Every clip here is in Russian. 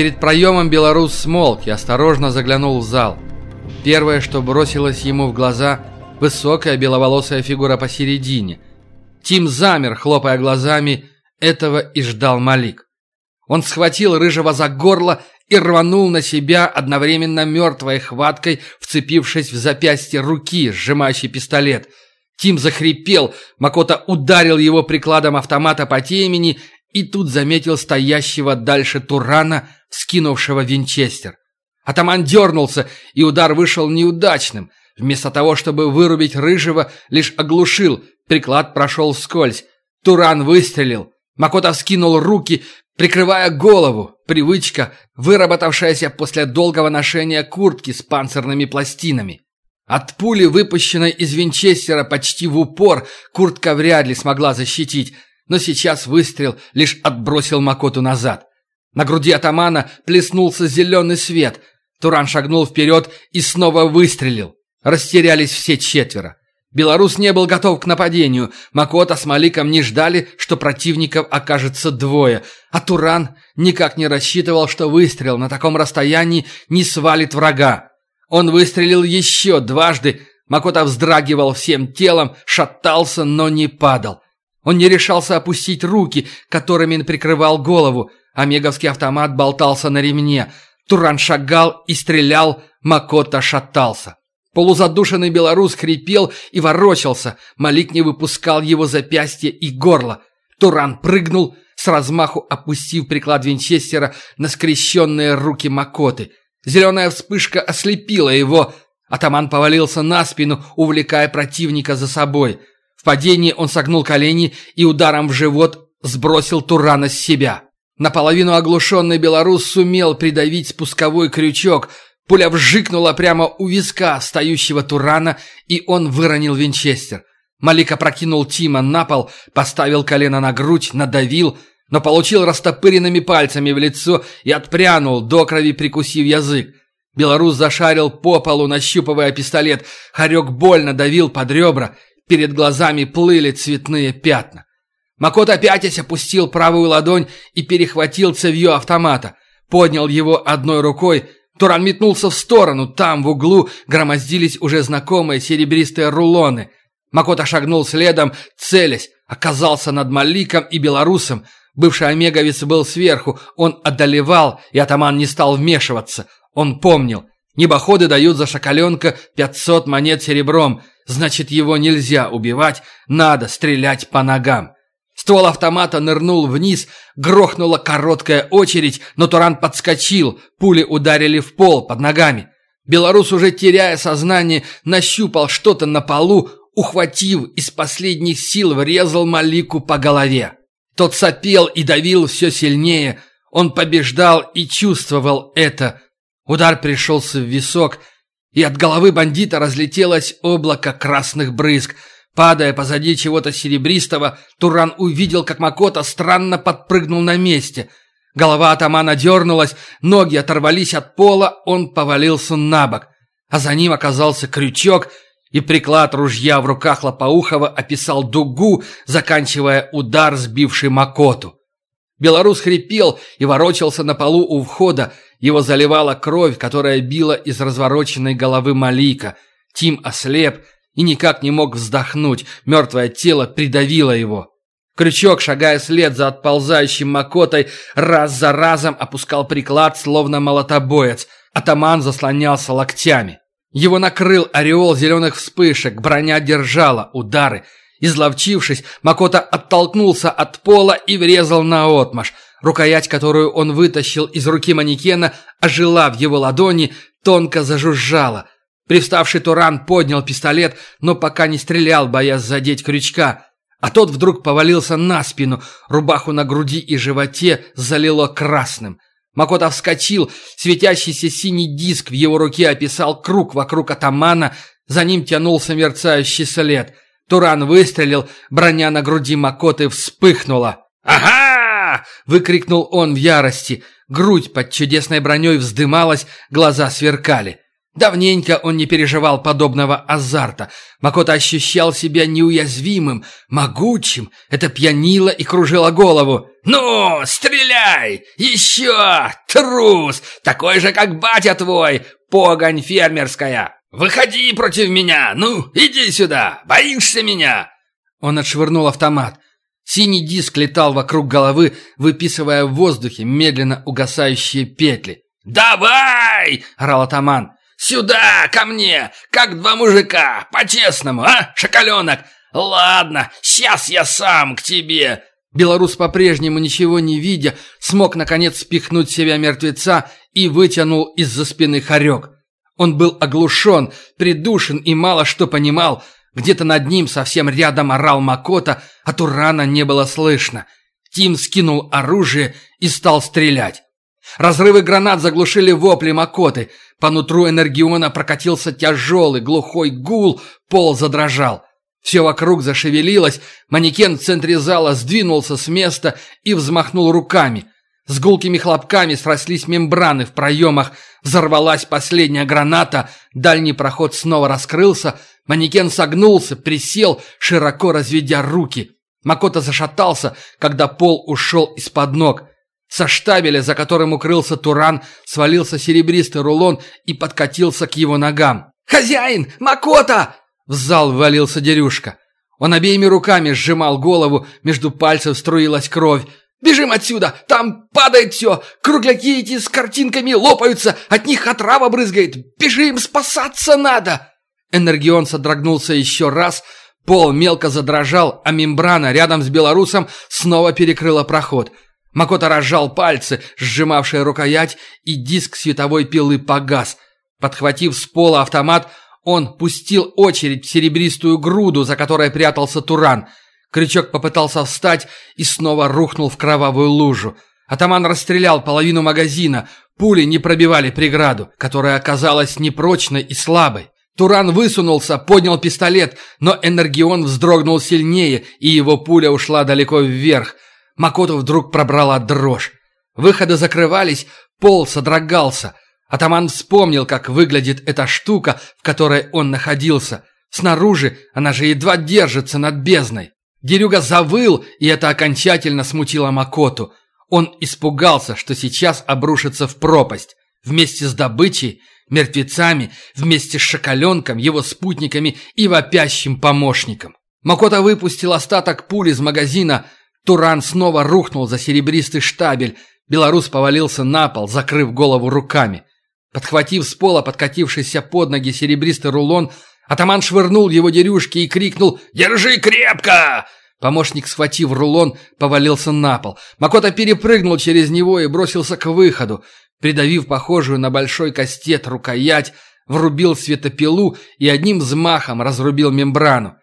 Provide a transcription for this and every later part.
Перед проемом белорус смолк и осторожно заглянул в зал. Первое, что бросилось ему в глаза – высокая беловолосая фигура посередине. Тим замер, хлопая глазами, этого и ждал Малик. Он схватил Рыжего за горло и рванул на себя одновременно мертвой хваткой, вцепившись в запястье руки, сжимающей пистолет. Тим захрипел, Макота ударил его прикладом автомата по темени и тут заметил стоящего дальше Турана, скинувшего винчестер. Атаман дернулся, и удар вышел неудачным. Вместо того, чтобы вырубить Рыжего, лишь оглушил, приклад прошел вскользь. Туран выстрелил. Макота вскинул руки, прикрывая голову. Привычка, выработавшаяся после долгого ношения куртки с панцирными пластинами. От пули, выпущенной из винчестера почти в упор, куртка вряд ли смогла защитить, но сейчас выстрел лишь отбросил Макоту назад. На груди атамана плеснулся зеленый свет. Туран шагнул вперед и снова выстрелил. Растерялись все четверо. Белорус не был готов к нападению. Макота с Маликом не ждали, что противников окажется двое. А Туран никак не рассчитывал, что выстрел на таком расстоянии не свалит врага. Он выстрелил еще дважды. Макота вздрагивал всем телом, шатался, но не падал. Он не решался опустить руки, которыми прикрывал голову. Омеговский автомат болтался на ремне. Туран шагал и стрелял, Макота шатался. Полузадушенный белорус хрипел и ворочался. Малик не выпускал его запястье и горло. Туран прыгнул, с размаху опустив приклад Винчестера на скрещенные руки Макоты. Зеленая вспышка ослепила его. Атаман повалился на спину, увлекая противника за собой. В падении он согнул колени и ударом в живот сбросил Турана с себя. Наполовину оглушенный белорус сумел придавить спусковой крючок. Пуля вжикнула прямо у виска стоящего Турана, и он выронил винчестер. Малик опрокинул Тима на пол, поставил колено на грудь, надавил, но получил растопыренными пальцами в лицо и отпрянул, до крови прикусив язык. Белорус зашарил по полу, нащупывая пистолет. Харек больно давил под ребра. Перед глазами плыли цветные пятна. Макот опять опустил правую ладонь и перехватил цевьё автомата. Поднял его одной рукой. Туран метнулся в сторону. Там, в углу, громоздились уже знакомые серебристые рулоны. Макота шагнул следом, целясь. Оказался над Маликом и Белорусом. Бывший омеговец был сверху. Он одолевал, и атаман не стал вмешиваться. Он помнил. Небоходы дают за шоколенка 500 монет серебром. Значит, его нельзя убивать, надо стрелять по ногам. Ствол автомата нырнул вниз, грохнула короткая очередь, но Туран подскочил, пули ударили в пол под ногами. Белорус, уже теряя сознание, нащупал что-то на полу, ухватив, из последних сил врезал Малику по голове. Тот сопел и давил все сильнее. Он побеждал и чувствовал это. Удар пришелся в висок, и от головы бандита разлетелось облако красных брызг. Падая позади чего-то серебристого, Туран увидел, как Макота странно подпрыгнул на месте. Голова атамана дернулась, ноги оторвались от пола, он повалился на бок. А за ним оказался крючок, и приклад ружья в руках Лопоухова описал дугу, заканчивая удар, сбивший Макоту. Белорус хрипел и ворочался на полу у входа, его заливала кровь, которая била из развороченной головы Малика. Тим ослеп и никак не мог вздохнуть. Мертвое тело придавило его. Крючок, шагая след за отползающим Макотой, раз за разом опускал приклад, словно молотобоец. Атаман заслонялся локтями. Его накрыл ореол зеленых вспышек, броня держала удары. Изловчившись, Макота оттолкнулся от пола и врезал на отмаш. Рукоять, которую он вытащил из руки манекена, ожила в его ладони, тонко зажужжала. Привставший Туран поднял пистолет, но пока не стрелял, боясь задеть крючка. А тот вдруг повалился на спину, рубаху на груди и животе залило красным. Макота вскочил, светящийся синий диск в его руке описал круг вокруг атамана, за ним тянулся мерцающий след. Туран выстрелил, броня на груди Макоты вспыхнула. «Ага!» — выкрикнул он в ярости. Грудь под чудесной броней вздымалась, глаза сверкали. Давненько он не переживал подобного азарта. Макото ощущал себя неуязвимым, могучим. Это пьянило и кружило голову. «Ну, стреляй! Еще! Трус! Такой же, как батя твой! Погонь фермерская! Выходи против меня! Ну, иди сюда! Боишься меня?» Он отшвырнул автомат. Синий диск летал вокруг головы, выписывая в воздухе медленно угасающие петли. «Давай!» – орал атаман. «Сюда, ко мне! Как два мужика! По-честному, а, шоколенок? Ладно, сейчас я сам к тебе!» Белорус, по-прежнему ничего не видя, смог, наконец, спихнуть себя мертвеца и вытянул из-за спины хорек. Он был оглушен, придушен и мало что понимал. Где-то над ним совсем рядом орал Макота, а Турана не было слышно. Тим скинул оружие и стал стрелять. Разрывы гранат заглушили вопли Макоты. По нутру Энергиона прокатился тяжелый глухой гул, пол задрожал. Все вокруг зашевелилось, манекен в центре зала сдвинулся с места и взмахнул руками. С гулкими хлопками срослись мембраны в проемах, взорвалась последняя граната, дальний проход снова раскрылся, манекен согнулся, присел, широко разведя руки. Макота зашатался, когда пол ушел из-под ног. Со штабеля, за которым укрылся Туран, свалился серебристый рулон и подкатился к его ногам. «Хозяин! Макота!» В зал ввалился Дерюшка. Он обеими руками сжимал голову, между пальцев струилась кровь. «Бежим отсюда! Там падает все! Кругляки эти с картинками лопаются! От них отрава брызгает! Бежим! Спасаться надо!» Энергион содрогнулся еще раз, пол мелко задрожал, а мембрана рядом с белорусом снова перекрыла проход – Макото разжал пальцы, сжимавшие рукоять, и диск световой пилы погас. Подхватив с пола автомат, он пустил очередь в серебристую груду, за которой прятался Туран. Крючок попытался встать и снова рухнул в кровавую лужу. Атаман расстрелял половину магазина, пули не пробивали преграду, которая оказалась непрочной и слабой. Туран высунулся, поднял пистолет, но Энергион вздрогнул сильнее, и его пуля ушла далеко вверх – Макоту вдруг пробрала дрожь. Выходы закрывались, пол содрогался. Атаман вспомнил, как выглядит эта штука, в которой он находился. Снаружи она же едва держится над бездной. Дерюга завыл, и это окончательно смутило Макоту. Он испугался, что сейчас обрушится в пропасть. Вместе с добычей, мертвецами, вместе с шоколенком, его спутниками и вопящим помощником. Макота выпустил остаток пули из магазина, Туран снова рухнул за серебристый штабель. Белорус повалился на пол, закрыв голову руками. Подхватив с пола подкатившийся под ноги серебристый рулон, атаман швырнул его дерюшки и крикнул «Держи крепко!». Помощник, схватив рулон, повалился на пол. Макота перепрыгнул через него и бросился к выходу. Придавив похожую на большой кастет рукоять, врубил светопилу и одним взмахом разрубил мембрану.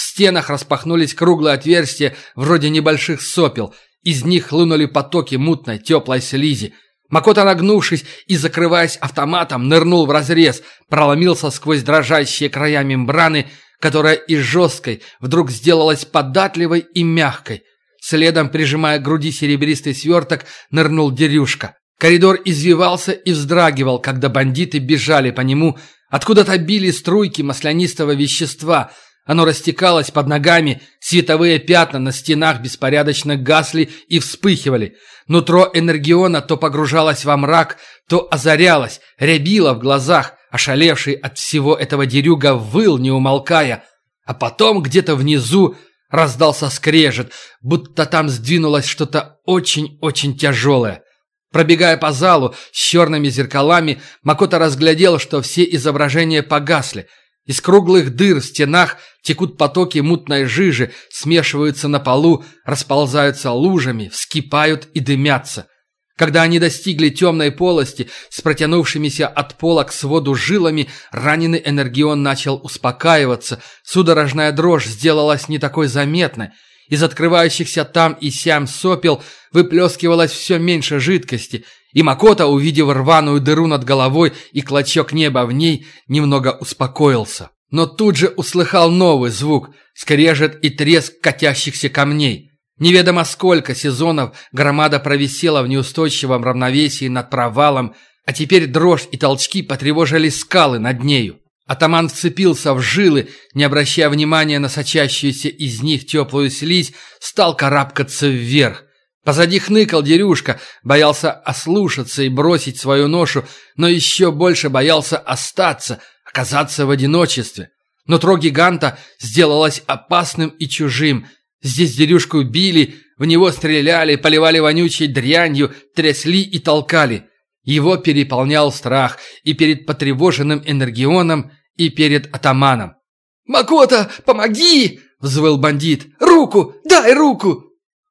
В стенах распахнулись круглые отверстия, вроде небольших сопел. Из них хлынули потоки мутной, теплой слизи. Макота, нагнувшись и закрываясь автоматом, нырнул в разрез, проломился сквозь дрожащие края мембраны, которая из жесткой вдруг сделалась податливой и мягкой. Следом, прижимая к груди серебристый сверток, нырнул Дерюшка. Коридор извивался и вздрагивал, когда бандиты бежали по нему. Откуда-то били струйки маслянистого вещества – оно растекалось под ногами, световые пятна на стенах беспорядочно гасли и вспыхивали. Нутро Энергиона то погружалось во мрак, то озарялось, рябило в глазах, ошалевший от всего этого дерюга выл, не умолкая. А потом где-то внизу раздался скрежет, будто там сдвинулось что-то очень-очень тяжелое. Пробегая по залу с черными зеркалами, Макото разглядел, что все изображения погасли – из круглых дыр в стенах текут потоки мутной жижи, смешиваются на полу, расползаются лужами, вскипают и дымятся. Когда они достигли темной полости с протянувшимися от пола к своду жилами, раненый Энергион начал успокаиваться, судорожная дрожь сделалась не такой заметной. Из открывающихся там и сям сопел выплескивалось все меньше жидкости – и Макота, увидев рваную дыру над головой и клочок неба в ней, немного успокоился. Но тут же услыхал новый звук – скрежет и треск катящихся камней. Неведомо сколько сезонов громада провисела в неустойчивом равновесии над провалом, а теперь дрожь и толчки потревожили скалы над нею. Атаман вцепился в жилы, не обращая внимания на сочащуюся из них теплую слизь, стал карабкаться вверх. Позади хныкал Дерюшка, боялся ослушаться и бросить свою ношу, но еще больше боялся остаться, оказаться в одиночестве. Нутро гиганта сделалось опасным и чужим. Здесь Дерюшку били, в него стреляли, поливали вонючей дрянью, трясли и толкали. Его переполнял страх и перед потревоженным энергионом, и перед атаманом. «Макота, помоги!» — взвыл бандит. «Руку! Дай руку!»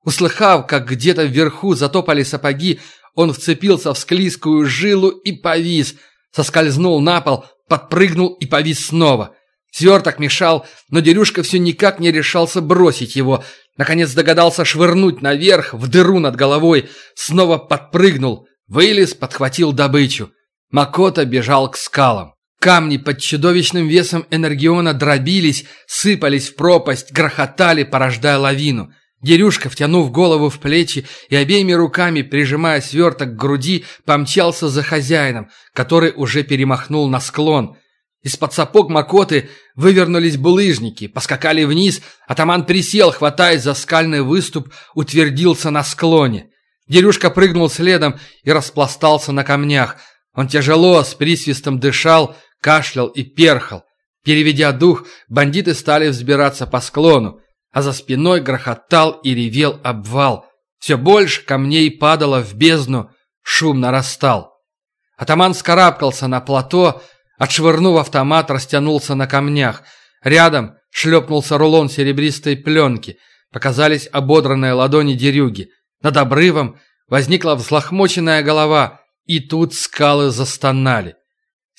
Услыхав, как где-то вверху затопали сапоги, он вцепился в склизкую жилу и повис, соскользнул на пол, подпрыгнул и повис снова. Сверток мешал, но Дерюшка все никак не решался бросить его. Наконец догадался швырнуть наверх, в дыру над головой, снова подпрыгнул, вылез, подхватил добычу. Макота бежал к скалам. Камни под чудовищным весом энергиона дробились, сыпались в пропасть, грохотали, порождая лавину. Дерюшка, втянув голову в плечи и обеими руками прижимая сверток к груди, помчался за хозяином, который уже перемахнул на склон. Из-под сапог Макоты вывернулись булыжники, поскакали вниз, атаман присел, хватаясь за скальный выступ, утвердился на склоне. Дерюшка прыгнул следом и распластался на камнях. Он тяжело, с присвистом дышал, кашлял и перхал. Переведя дух, бандиты стали взбираться по склону а за спиной грохотал и ревел обвал. Все больше камней падало в бездну, шум нарастал. Атаман скарабкался на плато, отшвырнув автомат, растянулся на камнях. Рядом шлепнулся рулон серебристой пленки. Показались ободранные ладони дерюги. Над обрывом возникла взлохмоченная голова, и тут скалы застонали.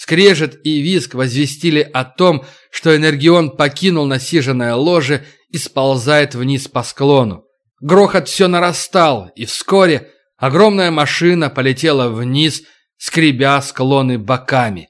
Скрежет и виск возвестили о том, что Энергион покинул насиженное ложе и сползает вниз по склону. Грохот все нарастал, и вскоре огромная машина полетела вниз, скребя склоны боками.